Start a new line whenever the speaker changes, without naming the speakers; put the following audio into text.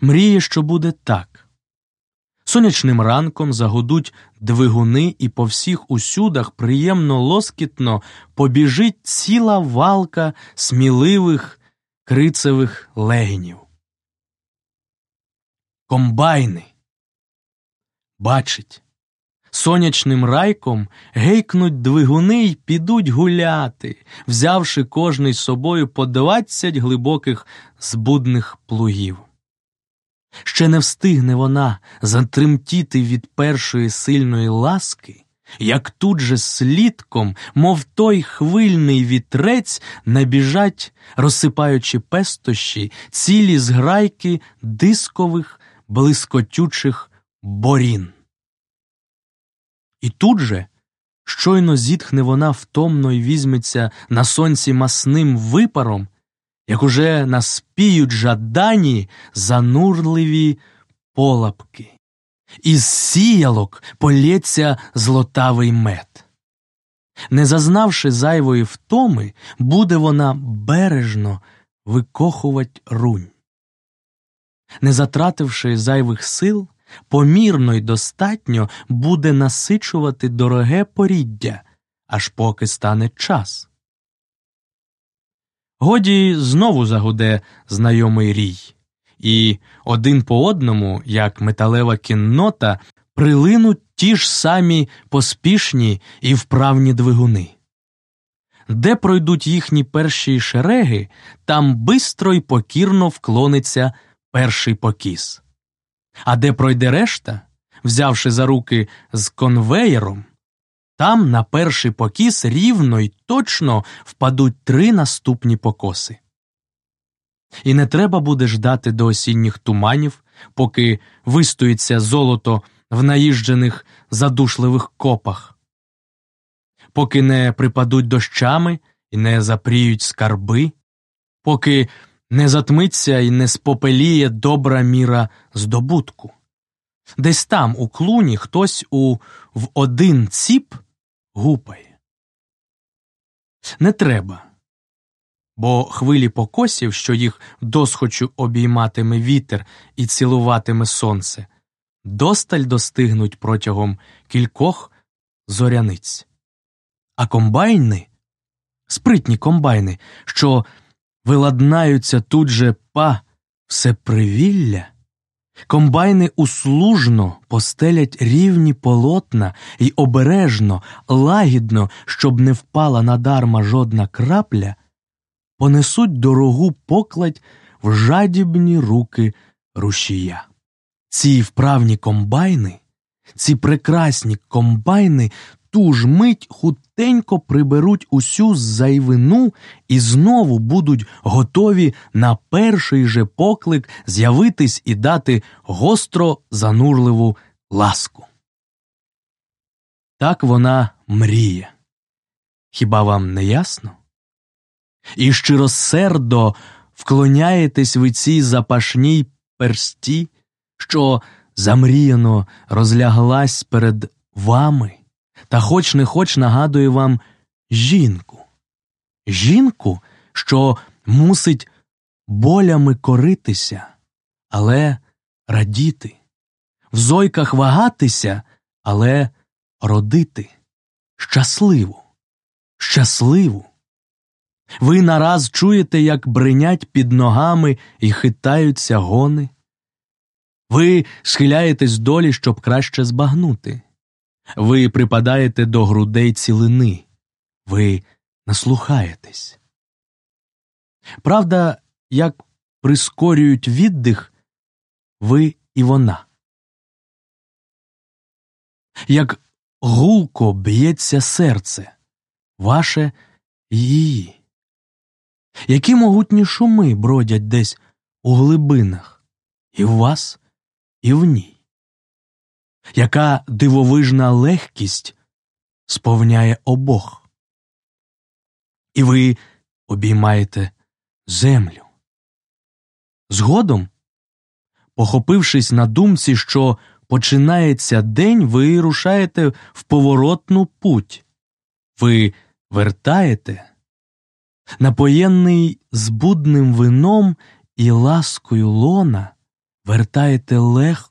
Мріє, що буде так. Сонячним ранком загудуть двигуни, і по всіх усюдах приємно лоскітно побіжить ціла валка сміливих крицевих легінів. Комбайни. Бачить. Сонячним райком гейкнуть двигуни й підуть гуляти, взявши кожний з собою по двадцять глибоких збудних плугів. Ще не встигне вона затремтіти від першої сильної ласки, як тут же слідком, мов той хвильний вітрець, набіжать, розсипаючи пестощі, цілі зграйки дискових, блискотючих борін. І тут же, щойно зітхне вона втомно й візьметься на сонці масним випаром, як уже наспіють жадані занурливі полапки. Із сіялок полється злотавий мед. Не зазнавши зайвої втоми, буде вона бережно викохувати рунь. Не затративши зайвих сил, помірно й достатньо буде насичувати дороге поріддя, аж поки стане час. Годі знову загуде знайомий рій, і один по одному, як металева кіннота, прилинуть ті ж самі поспішні і вправні двигуни. Де пройдуть їхні перші шереги, там бистро й покірно вклониться перший покіс. А де пройде решта, взявши за руки з конвеєром, там на перший покіс рівно й точно впадуть три наступні покоси. І не треба буде ждати до осінніх туманів, поки вистоїться золото в наїжджених задушливих копах, поки не припадуть дощами і не запріють скарби, поки не затмиться і не спопеліє добра міра здобутку. Десь там, у клуні, хтось у в один ціп гупає. Не треба, бо хвилі покосів, що їх досхочу обійматиме вітер і цілуватиме сонце, досталь достигнуть протягом кількох зоряниць. А комбайни, спритні комбайни, що виладнаються тут же па все привілля, комбайни услужно постелять рівні полотна й обережно, лагідно, щоб не впала надарма жодна крапля, понесуть дорогу покладь в жадібні руки рушія. Ці вправні комбайни, ці прекрасні комбайни ту ж мить хутенько приберуть усю зайвину і знову будуть готові на перший же поклик з'явитись і дати гостро занурливу ласку. Так вона мріє. Хіба вам не ясно? І щиросердо вклоняєтесь ви цій запашній персті, що замріяно розляглась перед вами та хоч не хоч нагадує вам жінку, жінку, що мусить болями коритися, але радіти, в зойках вагатися, але родити, щасливу, щасливу. Ви нараз чуєте, як бринять під ногами і хитаються гони. Ви схиляєтесь долі, щоб краще збагнути. Ви припадаєте до грудей цілини, ви наслухаєтесь. Правда, як прискорюють віддих ви і вона. Як гулко б'ється серце, ваше її. Які могутні шуми бродять десь у глибинах, і в вас, і в ній яка дивовижна легкість сповняє обох. І ви обіймаєте землю. Згодом, похопившись на думці, що починається день, ви рушаєте в поворотну путь, ви вертаєте, напоєнний збудним вином і ласкою лона вертаєте легко